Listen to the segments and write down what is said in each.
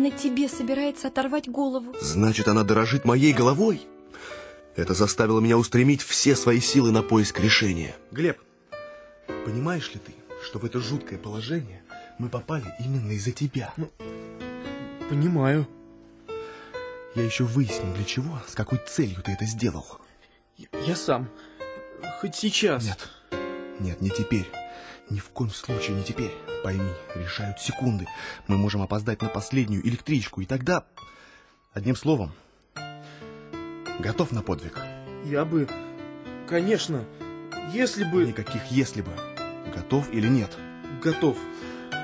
именно тебе собирается оторвать голову. Значит, она дорожит моей головой? Это заставило меня устремить все свои силы на поиск решения. Глеб, понимаешь ли ты, что в это жуткое положение мы попали именно из-за тебя? Ну, понимаю. Я еще выясню, для чего, с какой целью ты это сделал. Я, я сам. Хоть сейчас. Нет, нет, не теперь. Ни в коем случае не теперь. Пойми, решают секунды. Мы можем опоздать на последнюю электричку, и тогда... Одним словом, готов на подвиг? Я бы... Конечно, если бы... Никаких «если бы». Готов или нет? Готов.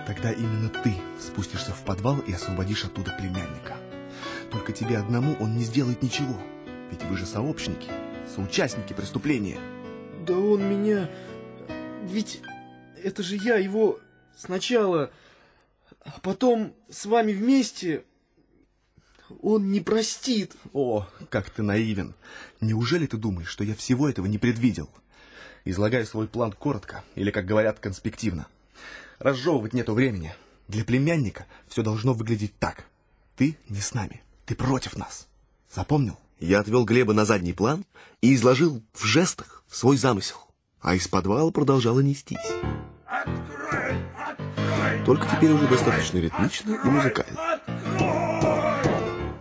Тогда именно ты спустишься в подвал и освободишь оттуда племянника. Только тебе одному он не сделает ничего. Ведь вы же сообщники, соучастники преступления. Да он меня... Ведь это же я его сначала, а потом с вами вместе... Он не простит. О, как ты наивен. Неужели ты думаешь, что я всего этого не предвидел? Излагаю свой план коротко, или, как говорят, конспективно. Разжевывать нету времени. Для племянника все должно выглядеть так. Ты не с нами, ты против нас. Запомнил? Я отвел Глеба на задний план и изложил в жестах свой замысел. А из подвала продолжало нестись. Только теперь уже достаточно ритмично и музыкально.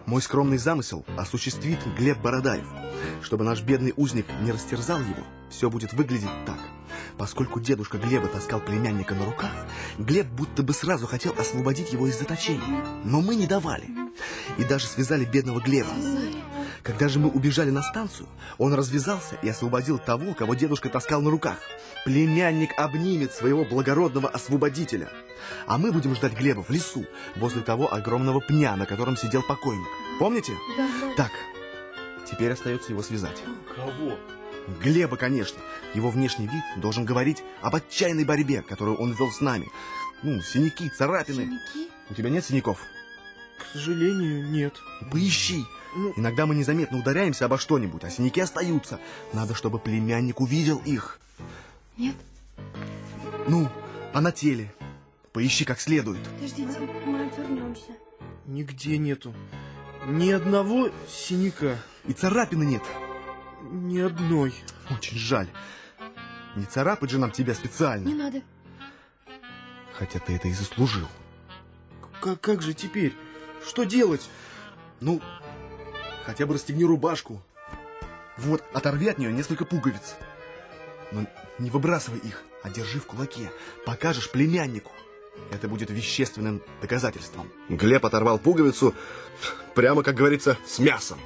Мой скромный замысел осуществит Глеб Бородаев. Чтобы наш бедный узник не растерзал его, все будет выглядеть так. Поскольку дедушка Глеба таскал племянника на руках, Глеб будто бы сразу хотел освободить его из заточения. Но мы не давали. И даже связали бедного Глеба. Когда же мы убежали на станцию, он развязался и освободил того, кого дедушка таскал на руках. Племянник обнимет своего благородного освободителя. А мы будем ждать Глеба в лесу, возле того огромного пня, на котором сидел покойник. Помните? Да. Так, теперь остается его связать. Кого? Глеба, конечно. Его внешний вид должен говорить об отчаянной борьбе, которую он вел с нами. Ну, синяки, царапины. Синяки? У тебя нет синяков? К сожалению, нет. Поищи. Ну, иногда мы незаметно ударяемся обо что-нибудь, а синяки остаются. Надо, чтобы племянник увидел их. Нет? Ну, а на теле? Поищи как следует. Подождите, мы отвернемся. Нигде нету. Ни одного синяка. И царапины нет. Ни одной. Очень жаль. Не царапать же нам тебя специально. Не надо. Хотя ты это и заслужил. Как, как же теперь? Что делать? Ну, Хотя бы расстегни рубашку. Вот, оторви от нее несколько пуговиц. Но не выбрасывай их, а держи в кулаке. Покажешь племяннику. Это будет вещественным доказательством. Глеб оторвал пуговицу, прямо, как говорится, с мясом.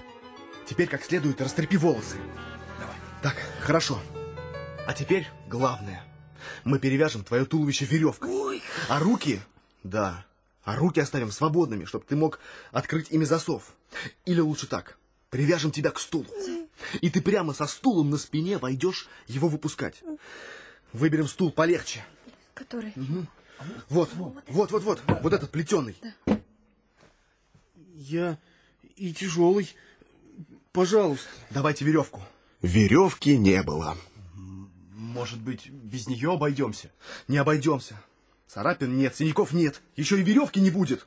Теперь как следует растрепи волосы. Давай. Так, хорошо. А теперь главное. Мы перевяжем твое туловище веревкой. Ой. А руки... Да, а руки оставим свободными, чтобы ты мог открыть ими засов. Или лучше так, привяжем тебя к стулу. И ты прямо со стулом на спине войдешь его выпускать. Выберем стул полегче. Который? Угу. Вот, вот, вот, вот, вот этот плетеный. Да. Я и тяжелый. Пожалуйста. Давайте веревку. Веревки не было. Может быть, без нее обойдемся? Не обойдемся. Царапин нет, синяков нет, еще и веревки не будет.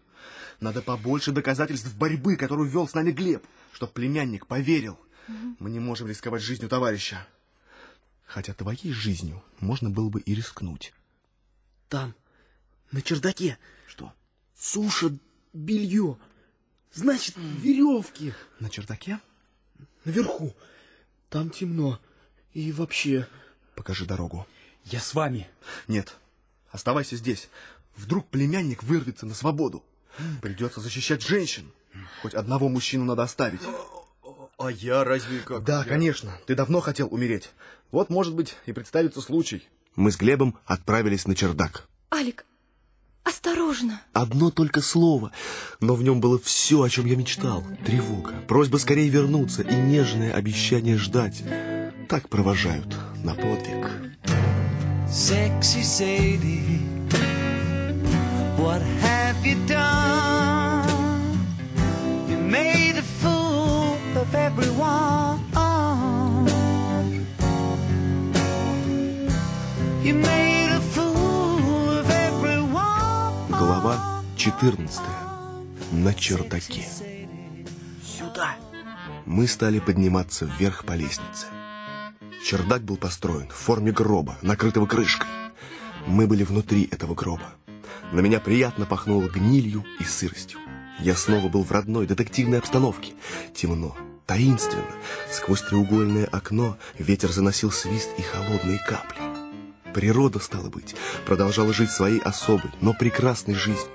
Надо побольше доказательств борьбы, которую вел с нами Глеб, чтоб племянник поверил. Угу. Мы не можем рисковать жизнью товарища. Хотя твоей жизнью можно было бы и рискнуть. Там, на чердаке. Что? Сушат белье. Значит, веревки. На чердаке? Наверху. Там темно. И вообще... Покажи дорогу. Я с вами. Нет, Оставайся здесь. Вдруг племянник вырвется на свободу. Придется защищать женщин. Хоть одного мужчину надо оставить. А я разве как? Да, я... конечно. Ты давно хотел умереть. Вот, может быть, и представится случай. Мы с Глебом отправились на чердак. Алик, осторожно. Одно только слово, но в нем было все, о чем я мечтал. Тревога, просьба скорее вернуться и нежное обещание ждать. Так провожают на подвиг. Sexy Sadie, what have you done? You made a fool of everyone. You made a fool of everyone. Глава 14. на чердаке. Сюда. Мы стали подниматься вверх по лестнице. Чердак был построен в форме гроба, накрытого крышкой. Мы были внутри этого гроба. На меня приятно пахнуло гнилью и сыростью. Я снова был в родной детективной обстановке. Темно, таинственно. Сквозь треугольное окно ветер заносил свист и холодные капли. Природа, стало быть, продолжала жить своей особой, но прекрасной жизнью.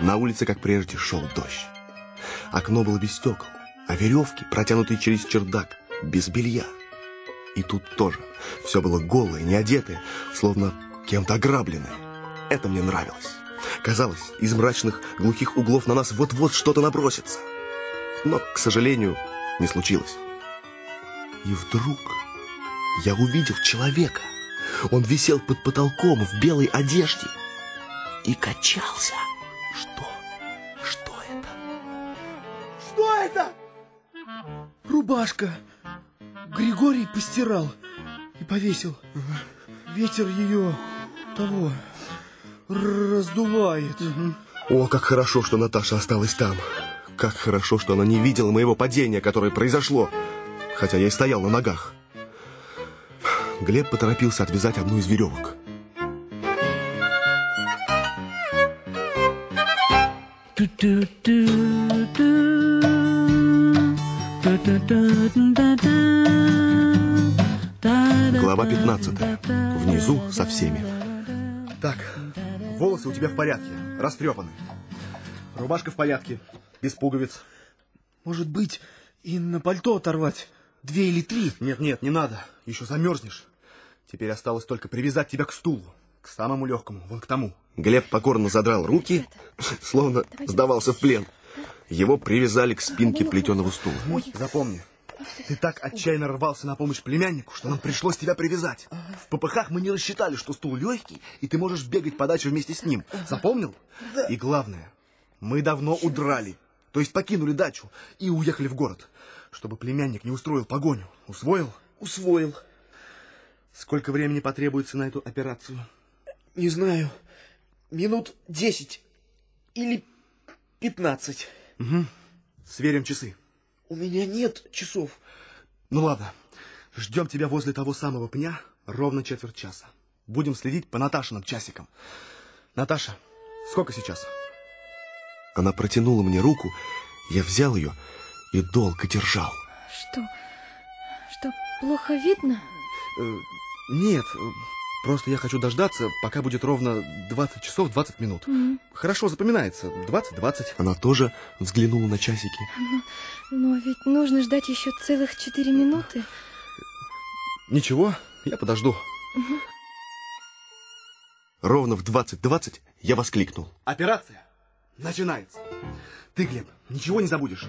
На улице, как прежде, шел дождь. Окно было без стекол, а веревки, протянутые через чердак, без белья. И тут тоже все было голое, неодетое, словно кем-то ограбленное. Это мне нравилось. Казалось, из мрачных глухих углов на нас вот-вот что-то набросится. Но, к сожалению, не случилось. И вдруг я увидел человека. Он висел под потолком в белой одежде и качался. Что? Что это? Что это? Рубашка. Григорий постирал и повесил. Ветер ее того раздувает. О, как хорошо, что Наташа осталась там. Как хорошо, что она не видела моего падения, которое произошло, хотя я и стоял на ногах. Глеб поторопился отвязать одну из веревок. Глава 15. Внизу со всеми. Так, волосы у тебя в порядке, растрепаны. Рубашка в порядке, без пуговиц. Может быть, и на пальто оторвать? Две или три? Нет, нет, не надо, еще замерзнешь. Теперь осталось только привязать тебя к стулу, к самому легкому, вон к тому. Глеб покорно задрал руки, словно сдавался в плен. Его привязали к спинке плетеного стула. Запомни, ты так отчаянно рвался на помощь племяннику, что нам пришлось тебя привязать. В попыхах мы не рассчитали, что стул легкий, и ты можешь бегать по даче вместе с ним. Запомнил? И главное, мы давно удрали, то есть покинули дачу и уехали в город, чтобы племянник не устроил погоню. Усвоил? Усвоил. Сколько времени потребуется на эту операцию? Не знаю. Минут десять или пятнадцать. Угу. Сверим часы. У меня нет часов. Ну ладно, ждем тебя возле того самого пня ровно четверть часа. Будем следить по Наташиным часикам. Наташа, сколько сейчас? Она протянула мне руку, я взял ее и долго держал. Что? Что, плохо видно? Э, нет, просто я хочу дождаться, пока будет ровно 20 часов 20 минут. М. Хорошо запоминается, 20-20. Она тоже взглянула на часики. Но ведь нужно ждать еще целых четыре минуты. Ничего, я подожду. Ровно в 20.20 я воскликнул. Операция начинается. Ты, Глеб, ничего не забудешь.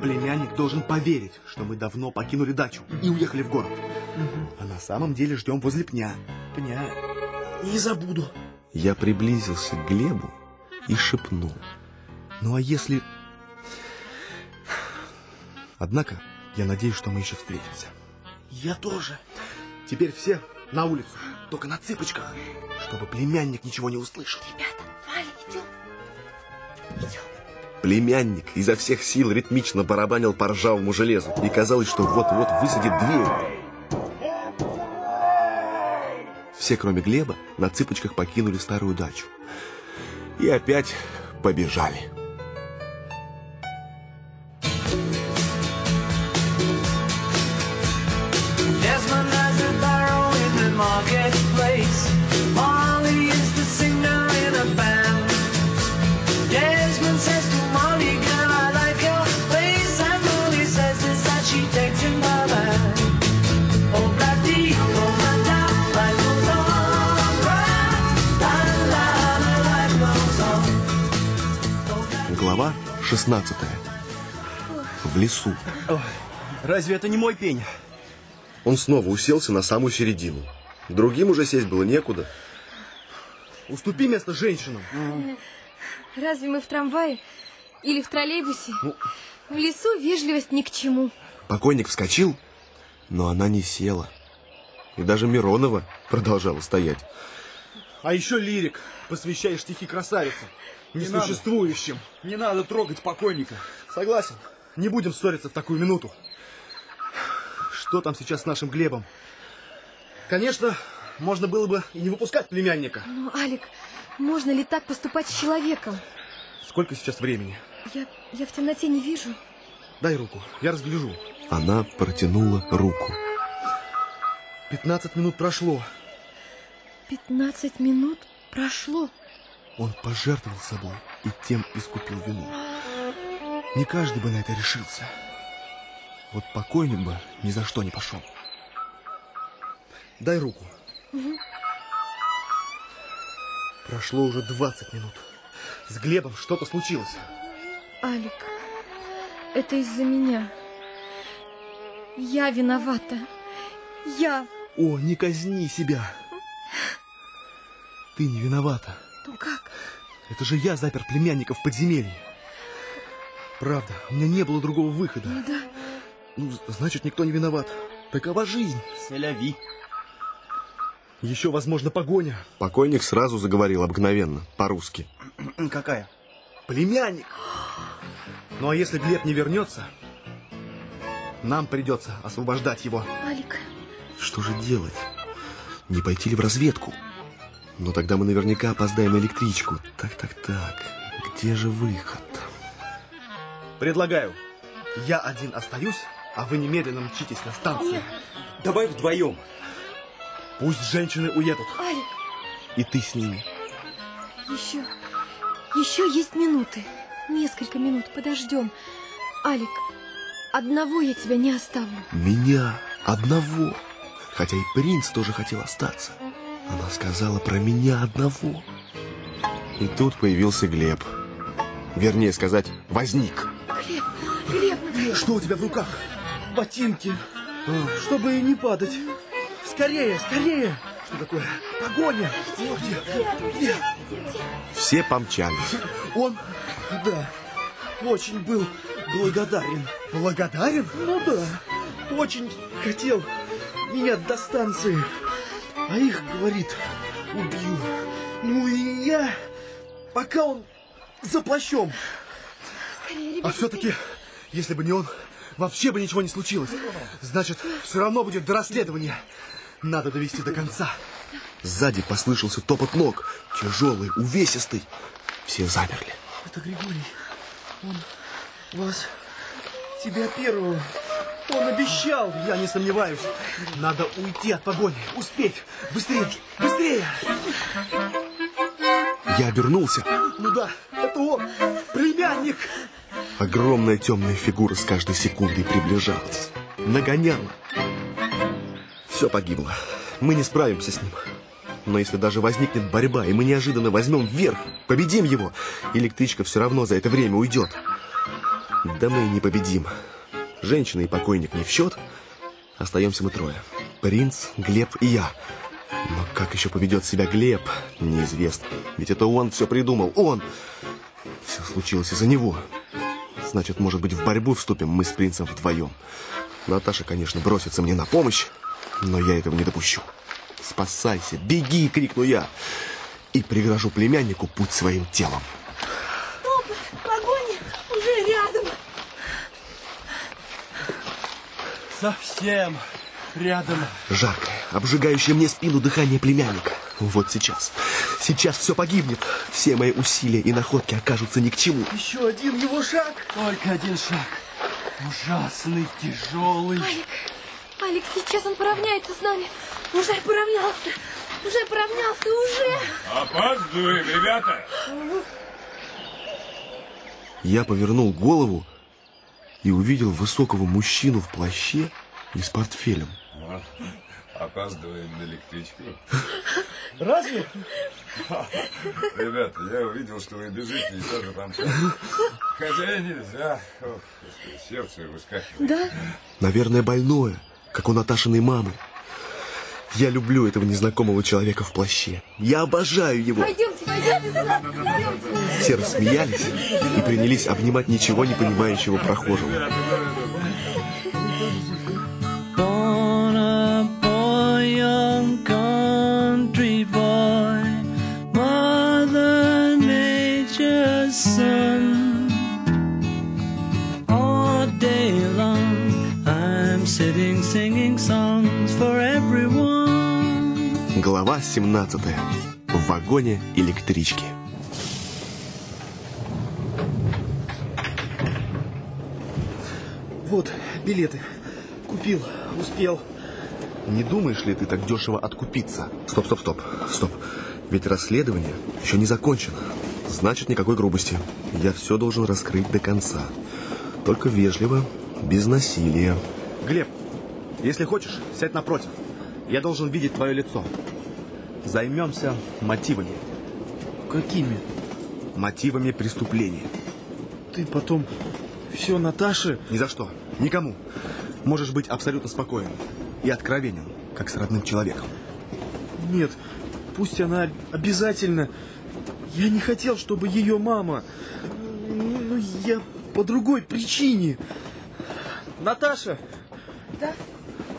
Племянник должен поверить, что мы давно покинули дачу и уехали в город. А на самом деле ждем возле пня. Пня. Не забуду. Я приблизился к Глебу и шепнул. Ну а если... Однако, я надеюсь, что мы еще встретимся. Я тоже. Теперь все на улицу, только на цыпочках, чтобы племянник ничего не услышал. Ребята, Валя, идем. Идем. Племянник изо всех сил ритмично барабанил по ржавому железу, и казалось, что вот-вот высадит дверь. Все, кроме Глеба, на цыпочках покинули старую дачу. И опять побежали. 16. В лесу. Разве это не мой пень? Он снова уселся на самую середину. Другим уже сесть было некуда. Уступи место женщинам. Разве мы в трамвае или в троллейбусе? В лесу вежливость ни к чему. Покойник вскочил, но она не села. И даже Миронова продолжала стоять. А еще лирик, посвящаешь стихи красавице. Несуществующим. Не надо трогать покойника. Согласен. Не будем ссориться в такую минуту. Что там сейчас с нашим Глебом? Конечно, можно было бы и не выпускать племянника. Ну, Алик, можно ли так поступать с человеком? Сколько сейчас времени? Я, я в темноте не вижу. Дай руку, я разгляжу. Она протянула руку. 15 минут прошло. 15 минут прошло. Он пожертвовал собой и тем искупил вину. Не каждый бы на это решился. Вот покойник бы ни за что не пошел. Дай руку. Прошло уже 20 минут. С Глебом что-то случилось. Алик, это из-за меня. Я виновата. Я. О, не казни себя. Ты не виновата. Это же я запер племянника в подземелье. Правда, у меня не было другого выхода. Ну да. Ну, значит, никто не виноват. Такова жизнь. Селяви. Еще, возможно, погоня. Покойник сразу заговорил обыкновенно, по-русски. Какая? Племянник. Ну, а если Глеб не вернется, нам придется освобождать его. Алик, Что же делать? Не пойти ли в разведку? Но тогда мы наверняка опоздаем на электричку. Так, так, так. Где же выход? Предлагаю, я один остаюсь, а вы немедленно мчитесь на станцию. Давай вдвоем. Пусть женщины уедут, Алик, и ты с ними. еще, еще есть минуты. Несколько минут, подождем. Алик, одного я тебя не оставлю. Меня одного. Хотя и принц тоже хотел остаться. Она сказала про меня одного. И тут появился Глеб. Вернее сказать, возник. Глеб, Глеб, ну Что у тебя в руках? Ботинки, чтобы не падать. Скорее, скорее! Что такое? Погоня! О, где? Где? Все помчались. Он Да, очень был благодарен. благодарен? Ну да, очень хотел меня до станции. А их, говорит, убью. Ну и я, пока он за плащом. А все-таки, если бы не он, вообще бы ничего не случилось. Значит, все равно будет до расследования. Надо довести до конца. Сзади послышался топот ног. Тяжелый, увесистый. Все замерли. Это Григорий. Он вас, тебя первого, он обещал. Я не сомневаюсь. Надо уйти от погони. Успеть. Быстрее, быстрее. Я обернулся. Ну да, это он. Племянник. Огромная темная фигура с каждой секундой приближалась. Нагоняла. Все погибло. Мы не справимся с ним. Но если даже возникнет борьба, и мы неожиданно возьмем вверх, победим его, электричка все равно за это время уйдет. Да мы и не победим. Женщина и покойник не в счет. Остаемся мы трое. Принц, Глеб и я. Но как еще поведет себя Глеб, неизвестно. Ведь это он все придумал, он! Все случилось из-за него. Значит, может быть, в борьбу вступим мы с принцем вдвоем. Наташа, конечно, бросится мне на помощь, но я этого не допущу. «Спасайся! Беги!» — крикну я. И пригрожу племяннику путь своим телом. погоня уже рядом. Совсем рядом. Жаркое, обжигающее мне спину дыхание племянника. Вот сейчас. Сейчас все погибнет. Все мои усилия и находки окажутся ни к чему. Еще один его шаг. Только один шаг. Ужасный, тяжелый. Алик, Алик, сейчас он поравняется с нами. Уже поравнялся. Уже поравнялся, уже. Опаздываем, ребята! Я повернул голову и увидел высокого мужчину в плаще и с портфелем. Опаздываем на электричку. Разве? Ребята, я увидел, что вы бежите и тоже там. Хотя нельзя. Ох, сердце выскакивает. Да? Наверное, больное, как у Наташиной мамы. Я люблю этого незнакомого человека в плаще. Я обожаю его. Пойдемте. Все рассмеялись и принялись обнимать ничего не понимающего прохожего. Глава 17 в вагоне электрички. Вот, билеты. Купил, успел. Не думаешь ли ты так дешево откупиться? Стоп, стоп, стоп, стоп. Ведь расследование еще не закончено. Значит, никакой грубости. Я все должен раскрыть до конца. Только вежливо, без насилия. Глеб, если хочешь, сядь напротив. Я должен видеть твое лицо. Займемся мотивами. Какими? Мотивами преступления. Ты потом все Наташе... Ни за что. Никому. Можешь быть абсолютно спокоен и откровенен, как с родным человеком. Нет, пусть она обязательно... Я не хотел, чтобы ее мама... Ну, я по другой причине. Наташа! Да?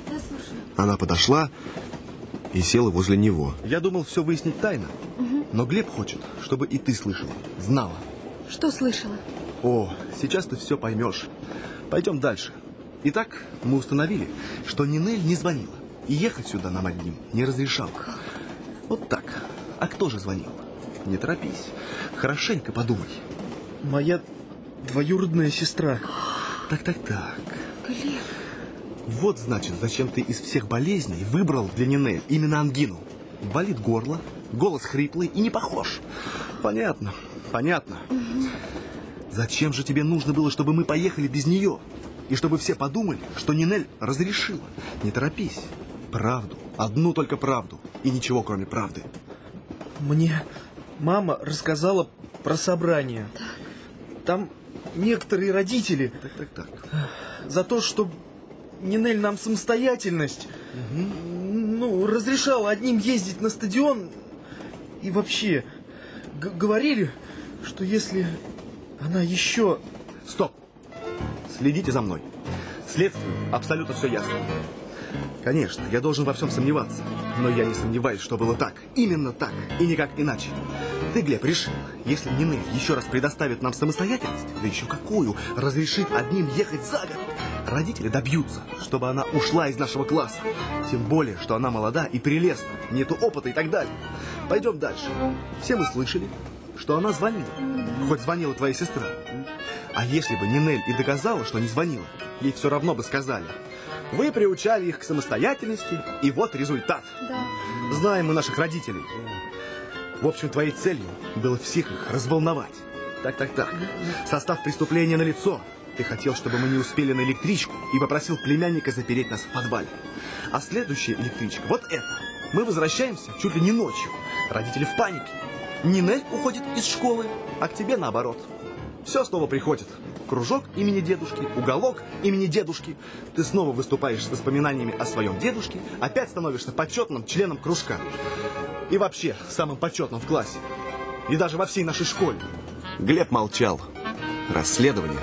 Да, слушаю. Она подошла и села возле него. Я думал все выяснить тайно. Но Глеб хочет, чтобы и ты слышала, знала. Что слышала? О, сейчас ты все поймешь. Пойдем дальше. Итак, мы установили, что Нинель не звонила. И ехать сюда нам одним не разрешал. Вот так. А кто же звонил? Не торопись. Хорошенько подумай. Моя двоюродная сестра. Так-так-так. Глеб, Вот значит, зачем ты из всех болезней выбрал для Нинель именно ангину. Болит горло, голос хриплый и не похож. Понятно, понятно. Зачем же тебе нужно было, чтобы мы поехали без нее? И чтобы все подумали, что Нинель разрешила. Не торопись. Правду. Одну только правду. И ничего, кроме правды. Мне мама рассказала про собрание. Там некоторые родители Так-так-так. за то, что Нинель нам самостоятельность, ну, разрешала одним ездить на стадион и вообще говорили, что если она еще... Стоп! Следите за мной. Следствию абсолютно все ясно. Конечно, я должен во всем сомневаться. Но я не сомневаюсь, что было так. Именно так. И никак иначе. Ты, Глеб, решил, если Нинель еще раз предоставит нам самостоятельность, да еще какую, разрешит одним ехать за город, родители добьются, чтобы она ушла из нашего класса. Тем более, что она молода и прелестна, нету опыта и так далее. Пойдем дальше. Все мы слышали, что она звонила. Хоть звонила твоя сестра. А если бы Нинель и доказала, что не звонила, ей все равно бы сказали. Вы приучали их к самостоятельности, и вот результат. да. Знаем мы наших родителей. В общем, твоей целью было всех их разволновать. Так, так, так. Состав преступления на лицо. Ты хотел, чтобы мы не успели на электричку и попросил племянника запереть нас в подвале. А следующая электричка, вот эта. Мы возвращаемся чуть ли не ночью. Родители в панике. Нинель уходит из школы, а к тебе наоборот. Все снова приходит. Кружок имени дедушки, уголок имени дедушки. Ты снова выступаешь с воспоминаниями о своем дедушке, опять становишься почетным членом кружка. И вообще, самым почетным в классе. И даже во всей нашей школе. Глеб молчал. Расследование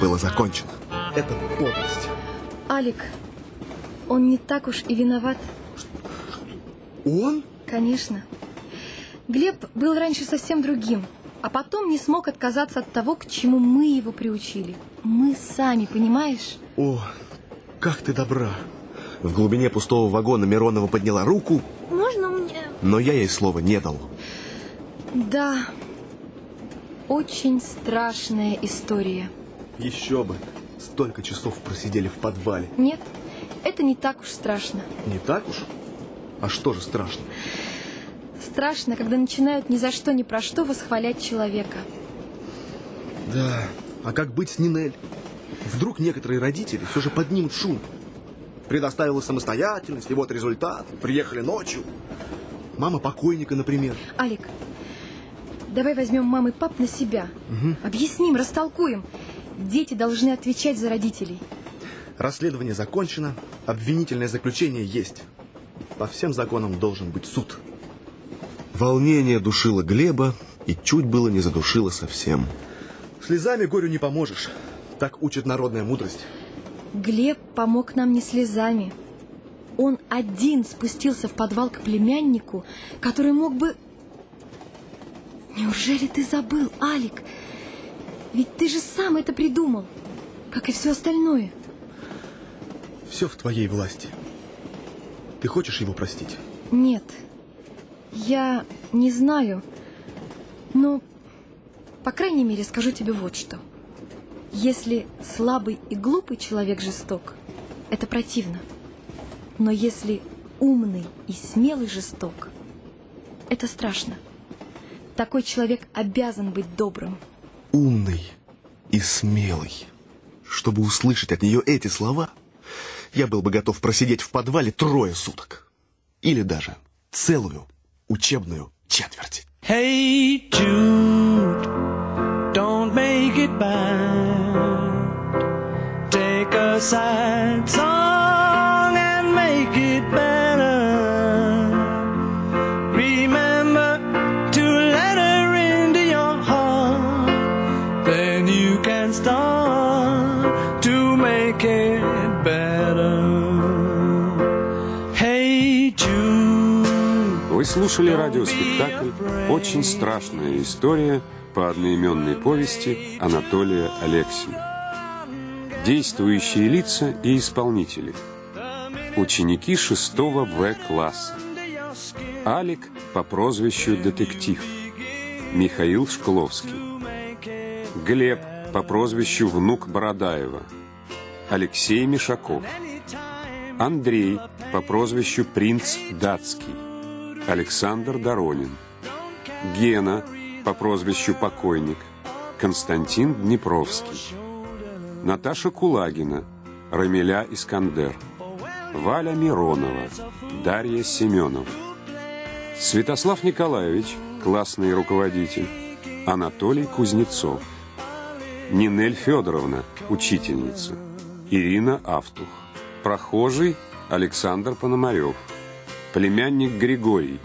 было закончено. Это подлость. Алик, он не так уж и виноват, Он? конечно. Глеб был раньше совсем другим, а потом не смог отказаться от того, к чему мы его приучили. Мы сами, понимаешь? О, как ты добра. В глубине пустого вагона Миронова подняла руку, Можно мне? но я ей слова не дал. Да, очень страшная история. Еще бы. Столько часов просидели в подвале. Нет, это не так уж страшно. Не так уж? А что же страшно? Страшно, когда начинают ни за что ни про что восхвалять человека. Да. А как быть с Нинель? Вдруг некоторые родители все же поднимут шум. Предоставила самостоятельность, и вот результат. Приехали ночью. Мама покойника, например. Алик, давай возьмем мам и пап на себя. Объясним, растолкуем. Дети должны отвечать за родителей. Расследование закончено, обвинительное заключение есть. По всем законам должен быть суд. Волнение душило Глеба и чуть было не задушило совсем. Слезами горю не поможешь. Так учит народная мудрость. Глеб помог нам не слезами. Он один спустился в подвал к племяннику, который мог бы... Неужели ты забыл, Алик? Ведь ты же сам это придумал, как и все остальное. Все в твоей власти. Ты хочешь его простить? Нет, я не знаю, но, по крайней мере, скажу тебе вот что. Если слабый и глупый человек жесток, это противно. Но если умный и смелый жесток, это страшно. Такой человек обязан быть добрым. Умный и смелый. Чтобы услышать от нее эти слова, я был бы готов просидеть в подвале трое суток. Или даже целую учебную четверть. Hey Jude, don't make it bad. Take a sad song and make it better. Слушали радиоспектакль «Очень страшная история» по одноименной повести Анатолия Алексина. Действующие лица и исполнители. Ученики 6 В класса. Алик по прозвищу Детектив. Михаил Шкловский. Глеб по прозвищу Внук Бородаева. Алексей Мишаков. Андрей по прозвищу Принц Датский. Александр Доронин. Гена по прозвищу Покойник. Константин Днепровский. Наташа Кулагина. Рамиля Искандер. Валя Миронова. Дарья Семенова. Святослав Николаевич, классный руководитель. Анатолий Кузнецов. Нинель Федоровна, учительница. Ирина Автух. Прохожий Александр Пономарев. Племянник Григорий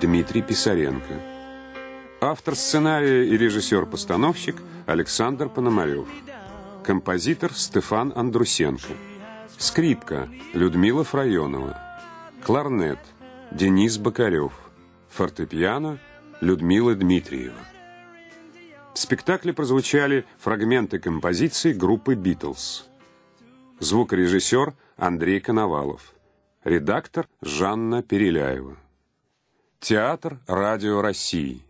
Дмитрий Писаренко. Автор сценария и режиссер-постановщик Александр Пономарев. Композитор Стефан Андрусенко. Скрипка Людмила Фрайонова. Кларнет Денис Бокарев. Фортепиано Людмила Дмитриева. В спектакле прозвучали фрагменты композиций группы «Битлз». Звукорежиссер Андрей Коновалов. Редактор Жанна Переляева. Театр Радио России.